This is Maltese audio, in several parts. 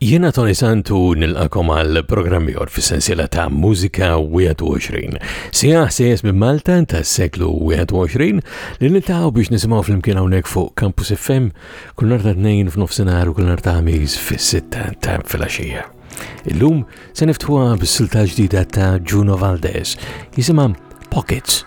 Jiena Tony Santu nilqakom għal programm ieħor fis-sensiela ta' Mużika 21. Sija ħsejjes minn Malta tas-seklu 21 li niltaqgħu biex nisimgħu flimkien hawnhekk fuq Campus FM kull nhar ta' tnejn f'nofsinhar u kull nhar ta' ħamis fis-sitta ta' filgħaxija. Illum se niftħuha bis-silta ġdida ta' Juno Valdez jisimha Pockets.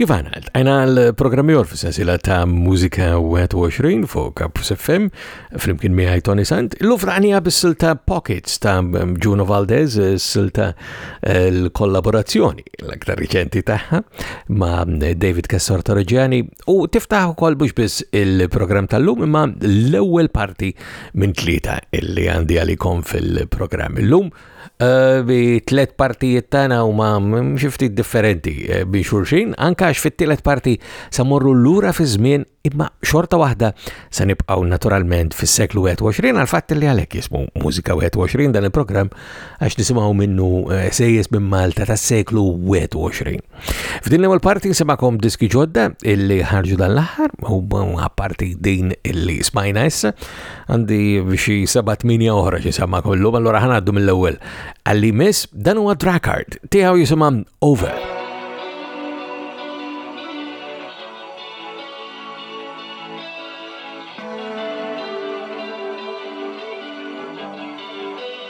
Kif għana, għana l-programmi orf sensila ta' mużika 21 fuq Kapus FM, flimkien miħaj Tony Sant, l-ufrani għabissil ta' Pockets ta' Juno Valdez, s-sil ta' eh, l-kollaborazzjoni, l-aktar riċenti taħħa, ma' David Kessor Torregiani, u tiftaħ kol bux bis il-program tal-lum, ma' l-ewel parti minn tlieta illi għandi għalikom fil-programm illum. Eh, bi tlet partijiet tagħna huma xi ftit differenti eh, bi xulxin, anke għax fit-tielet parti sa morru lura fi żmien imma xorta waħda se nibqgħu naturalment fis-seklu 21 għal fatt li għalhekk jismu Mużika 21 dan il-programm għax nisimgħu minnu eh, sejjes minn Malta tas-seklu 21. F'din l-ewwel parti nsimakom diski ġodda illi ħarġu dan l-aħħar u parti din illi smajna issa għandi xi seba' tminja oħra xi sama kollu, allura ħanaddu mill-ewwel għalli miss dan huwa Drakard tiegħu jisimha Over.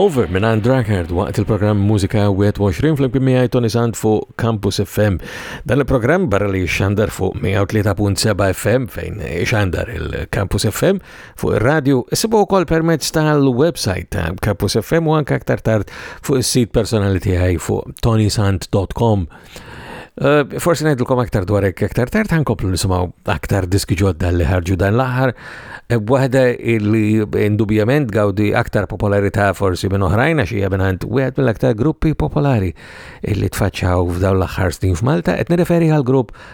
Over minn għand Drakard waqt il-programm Mużika 21 fl-imkien miegħi Tony Sand fuq Campus FM. Dan il-programm barra li xandar fuq 103.7 FM fejn xandar il-Campus FM Fuq ir-radju isibu wkoll permezz tal-website ta' Kapus FM u anke aktar tard fuq is-sit personali tiegħi fuq tonysant.com. Eh, forsi ngħidilkom aktar dwar hekk aktar tard ħankomplu nisimgħu aktar diski ġodda li ħarġu dan l-aħħar. Eh, waħda li indubjament gawdi aktar popolarità forsi minn oħrajn għax hija mingħand wieħed mill-aktar gruppi popolari illi tfaċċaw f'dawn l-aħħar snin f'Malta qed nirreferi għal grupp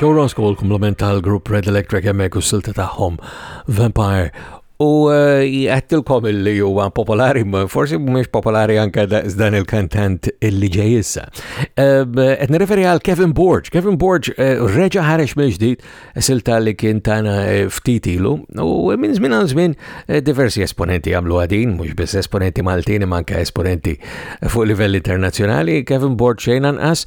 Joe Roscoe l komplement tal-grupp Red Electric hemmhekk u silta tagħhom Vampire U eh, jgħattilkom illi huwa popolari, forsi mhux popolari anke dan il-kantant illi ġej issa. Eh, qed nirreferi għal Kevin Borge. Kevin Borge eh, reġa' ħareġ minn ġdid silta li kien tana ftit ilu u minn żmien għal żmien diversi esponenti għamlu għadin, mhux biss esponenti Maltin imma anke esponenti fuq livell internazzjonali. Kevin Borge xejn anqas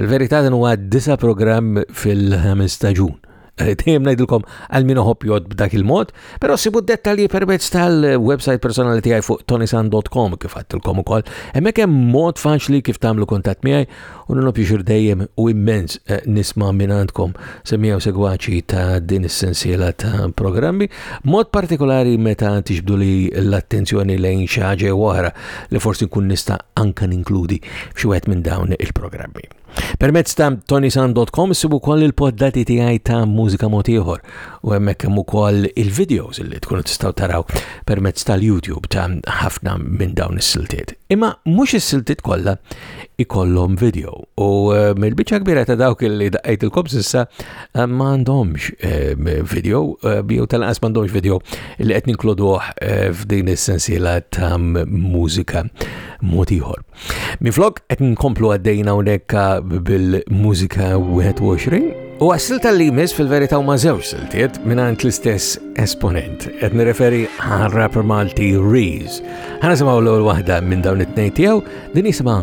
Il-verità dan huwa disa' programm fil-ħames staġun. Eh, dejjem ngħidilkom għal min uħobb jgħod b'dak il-mod, però sibu dettalji permezz tal-website personali tiegħi fuq tonisan.com kif għattilkom ukoll. Hemmhekk hemm mod faċli kif tagħmlu kuntatt miegħi u nilhom pixur dejjem u immens eh, nisma' minn għandkom semmija u segwaċi ta' din is-sensiela ta' programmi. B'mod partikolari meta tixbdu li l-attenzjoni lejn xi ħaġa jew oħra li forsi nkun nista' anke ninkludi f'xi wieħed minn dawn il-programmi. Permezz ta' tonisan.com sibu koll il-poddati tiegħi ta' mużika mod ieħor u hemmhekk hemm ukoll il-videos li tkunu tistgħu taraw permezz tal-YouTube ta' ħafna minn dawn is-siltiet. Imma mhux is-siltiet kollha ikollhom video u eh, mill-biċċa kbira ta' dawk li daqajt il-kobs issa Eh, ma għandhomx eh, video, eh, jew tal-qas ma għandhomx video li qed ninkluduh f'din is-sensiela ta' mużika mod ieħor. Minflok qed nkomplu għaddejna hawnhekk bil-mużika 21 u għassil tal-li mis fil-verità huma żewġ siltiet mingħand l-istess esponent. Qed nirreferi għal rapper Malti Rees. Ħana semgħu l-ewwel waħda minn dawn it-tnejn tiegħu din jisimha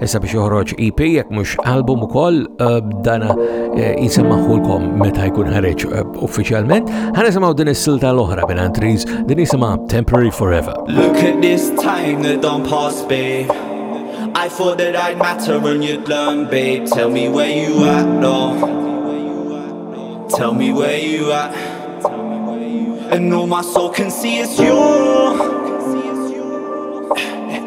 Issa biex joħroġ EP jekk mhux album ukoll eh, dana eh, jisimmaħulkom meta jkun ħareġ eh, uffiċjalment. Ħa nisimgħu din is-silta l-oħra minn Antriz din jisimha Temporary Forever. Look at this time that don't pass, babe. I thought that I'd matter when you'd learn, babe. Tell me where you at, no. Tell me where you at. And all my soul can see is you.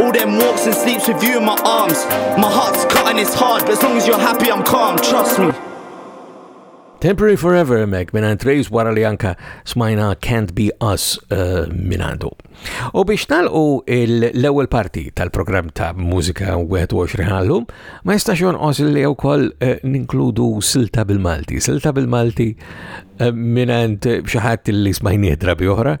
All them walks and sleeps with you in my arms. My heart's cut and it's hard, but as long as you're happy, I'm calm, trust me. Temporary Forever mek minn Trace wara li anka smajna Can't Be Us uh, minn għandu. U biex nalqu l-ewwel parti tal-programm ta' Mużika 21 ħallu, ma jistax jonqos li wkoll uh, ninkludu silta bil-Malti. Silta bil-Malti uh, minn xi ħadd li smajnieh drabi oħra,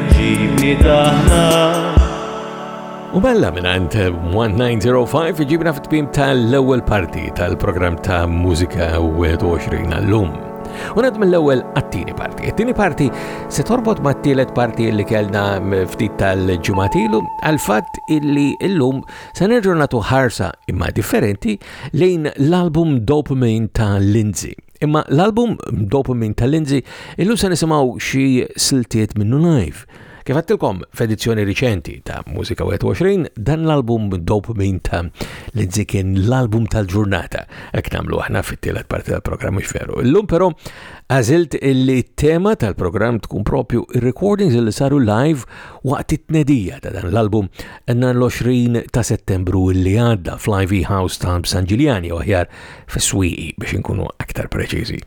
Ġibni taħna U bella minant 1905 ġibna fit-tmim tal-ewwel parti tal-programm ta' Mużika 21 għallum. Unad mill-ewwel għattini parti. Għattini parti se torbot ma' tielet parti li kellna ftit tal-ġimatilu għal-fatt illi illum se nerġgħu nagħtu ħarsa imma differenti lejn l-album Dopamine ta' Lindsay. Imma l-album Dopamine ta' Lindsay illum se nisimgħu xi siltiet minnu live. Kif għattilkom f'edizzjoni riċenti ta' Musika 21, dan l-album Dopamine ta' Lindsay kien l-album tal-ġurnata. Ek namlu aħna fit-tielet parti tal-programm mhux veru. Illum però għażilt illi tema tal-programm tkun propju ir-recordings li saru live waqt it-tnedija ta' dan l-album nhar l-20 ta' Settembru li għadda fl-IV House ta' San Ġiljani oħjar fis-swieqi biex inkunu aktar preċiżi.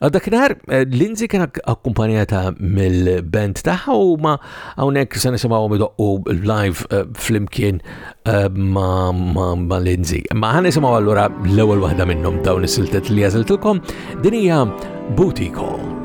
Għadaknar, eh, Lindsay kien akkumpanjata mill-band taħħa u ma għawnek se nisimaw midoqqu live eh, fl-imkien eh, ma Lindsay. Ma għan nisimaw għallura l-ewel wahda minnum dawn is-siltet li għaziltilkom, dinija Booty Call.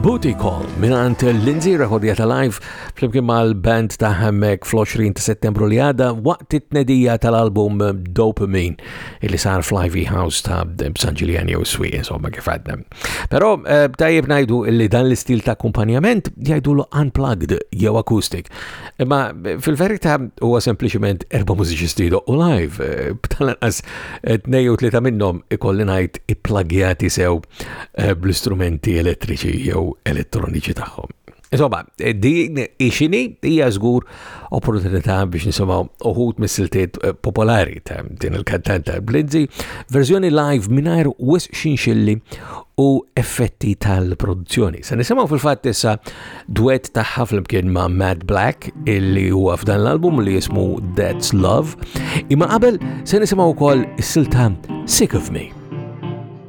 Booty Call minant Lindsay Rahodja ta' live flimkien mal-band ta' hemmek fl-20 ta' settembru li għada waqt it-tnedija tal-album Dopamine illi sar fl-Ivy House ta' San Ġiljan jew Swi, insomma kif għadna. Però eh, tajjeb najdu illi dan l-istil ta' kumpanjament jgħidulu unplugged jew acoustic. Imma fil-verità huwa sempliċement erba' mużiċisti u live eh, b'tal-anqas eh, tnej u tlieta minnhom ikolli ngħid ipplagjati sew eh, bl-istrumenti elettriċi jew elettroniċi tagħhom. Insomma, eh, din ixini hija żgur opportunità biex nisimgħu uħut mis-siltiet eh, popolari ta' din il-kantanta Blizzi, verżjoni live mingħajr wis xinxilli u effetti tal-produzzjoni. Se nisimgħu fil-fatt issa duet tagħha flimkien ma' Mad Black illi huwa f'dan l-album li jismu That's Love, imma qabel se nisimgħu wkoll is-silta Sick of Me.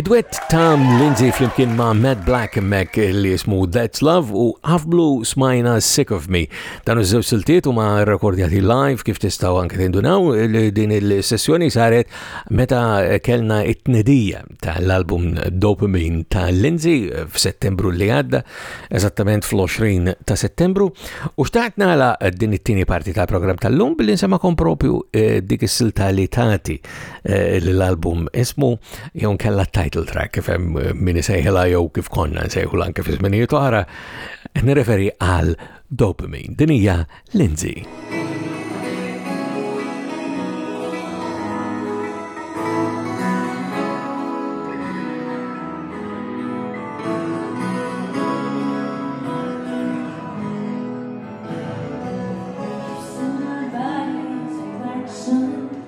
Id-duett ta' Lindsay flimkien ma' Matt Black mek li jismu That's Love u Half Blue smajna Sick of Me. Dan iż-żewġ siltiet huma rrekordjati live kif tistgħu anke tindunaw li din il-sessjoni saret meta kellna it-tnedija tal-album Dopamine ta' Lindsay f'Settembru li għadda, eżattament fl-20 ta' Settembru, u xtaqt nagħla din it-tieni parti tal-programm tal-lum billi nsemakom propju eh, dik is-silta li tagħti Eh, l-album ismu jew kella title track kif hemm eh, min isejħilha jew kif konna nsejħulha anke fi żminijiet oħra, nirreferi għal dopamine. Din hija Lindsay.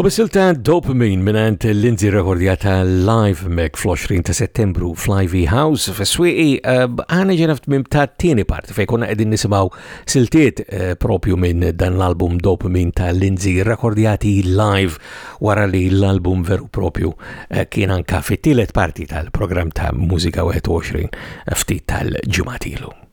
U bisilta Dopamine minant l-inzi rekordjata live mek fl-20 ta' settembru fl-Ivy House fis-swiqi eh, għana ġenaf tmim ta' tieni parti fej konna qegħdin nisimaw siltiet eh, propju minn dan l-album Dopamine ta' l-inzi rekordjati live wara li l-album veru propju eh, kien anka fit-tielet parti tal-programm ta' Mużika 21 ftit tal-ġimatilu.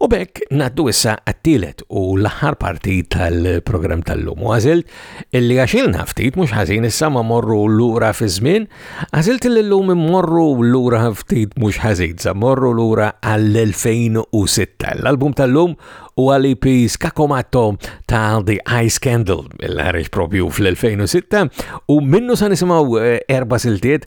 U bekk naddu issa għattilet u l-aħħar parti tal-programm tal-lum. U għazilt illi għaxil naftit mhux ħażin issa ma morru lura fi żmien, għażilt illi llum immorru lura ftit mhux ħażin, sa morru lura għall-2006. L-album tal-lum u għal-EP Skakomato ta' The Ice Candle, il-ħareġ propju fl-2006, u minnu sa' nisimaw eh, erba siltiet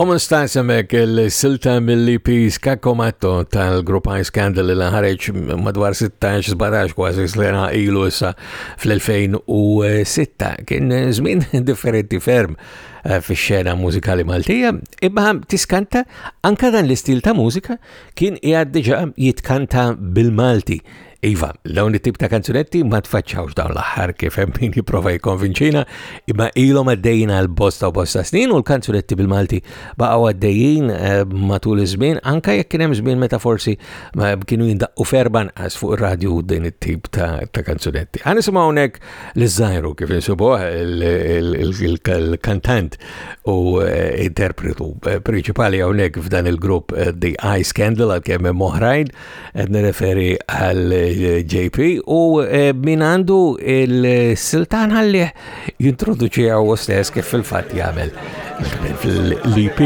Common Stars hemmhekk il-silta mill-EP Skakkomatto tal-grupp High Scandal li ħareġ madwar 16-17 kważi sena ilu issa fl-2006. Kien żmien differenti ferm eh, fix-xena mużikali Maltija, imma tiskanta anka dan l-istil ta' mużika kien qiegħed diġà jitkanta bil-Malti Iva, dawn it-tip ta' kanzunetti ma tfaċċawx dawn l-aħħar kif hemm min jipprova jikkonvinċina, imma ilhom għaddejjin għal bosta u bosta snin u l-kanzunetti bil-Malti baqgħu għaddejjin eh, matul iż-żmien anke jekk kien hemm żmien meta forsi eh, kienu jindaqqu ferban qas fuq ir-radju din it-tip ta' kanzunetti. Għan nisimgħu hawnhekk l-żajru kif insibuh il-kantant u eh, interpretu prinċipali hawnhekk f'dan il-grupp The Ice Candle għal kemm hemm oħrajn Qed nirreferi għal JP u eh, min għandu il-siltan ħallih jintroduċi għaw stess kif fil-fatt jagħmel fl-EP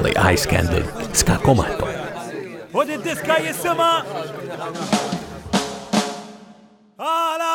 tal-High Scandal Ska Komato. U di diska jissima Għala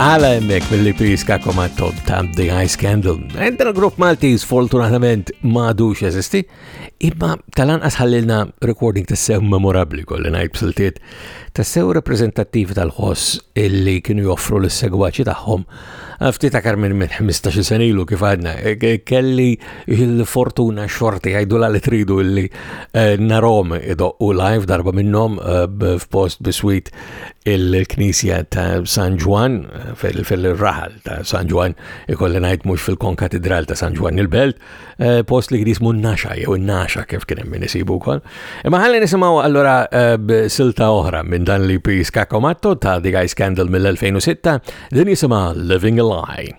Għala emmek mill-li piska koma top ta' The Ice Candle. Entra grupp Malti sfortunatament madu xeżisti, imma talan asħallilna recording ta' sew memorabli kolli najt psiltiet ta' sew reprezentativi tal-ħoss illi kienu joffru l-segwaċi tagħhom Ftitakar minn minn 15 sena ilu kif għadna, e, kelli il-fortuna xorti għajdu li tridu illi e, narom u live darba minnom e, f'post biswit il-Knisja ta' San Ġwan fil-raħal ta' San Ġwan ikolli ngħid mhux fil-Konkatidral ta' San Ġwan il-Belt Eh, post li kien jismu Naxa jew Naxa kif kien hemm isibu wkoll. Imma ħalli nisimgħu allura eh, b'silta oħra minn dan li pi Skakomatto ta' The Guy Scandal mill-2006 din jisimha Living a Lie.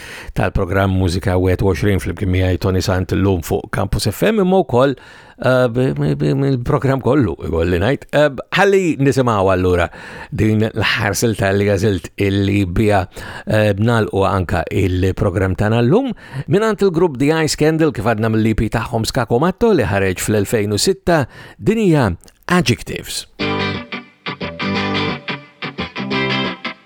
tal-programm Mużika 21 fl-imkien miegħi Tony Sant l-lum fuq Campus FM imma wkoll eh, il-programm kollu ikolli ngħid. Eh, ħalli nisimgħu allura din l-ħarsil tal-li għażilt illi bija eh, bnalqu anka il-programm tagħna llum mingħand il-grupp The Ice Candle kif għadna mill-IP tagħhom Skakomatto li ħareġ fl-2006 din hija Adjectives.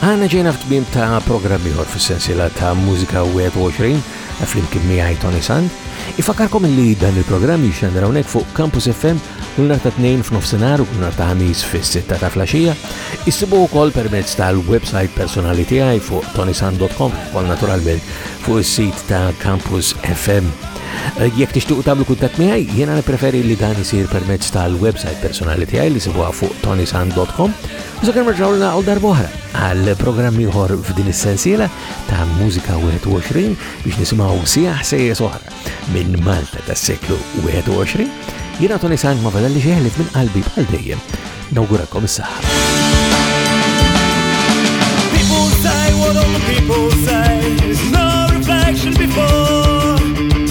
Għana ġejna f'tmim ta' programm ieħor fis-sensiela ta' Mużika 21 flimkien miegħi Tony Sand. Ifakarkom li dan il-programm jixxandra hawnhekk fuq Campus FM kull nhar ta' tnejn f'nofsinhar u kull nhar ta' ħamis fis-sitta ta' flaxija. Issibu wkoll permezz tal-website personali tiegħi fuq tonysand.com kol naturalment fuq is-sit ta' Campus FM. Eh, jekk tixtuq tagħmlu kuntatt miegħi, jiena nippreferi li dan isir permezz tal-website personali tiegħi li sibuha fuq tonysand.com Zucker merġawlna għal darbohra għal program ieħor f'din is-sensiela ta' Mużika 21 biex nisimgħu sieħ sejja soħra minn Malta tas-seklu 21. Jiena Tony Sant ma fadalli xeħlif minn qalbi bħal dejjem. Nawgurakom is-saħħa. People say what all the people say, there's no reflection before.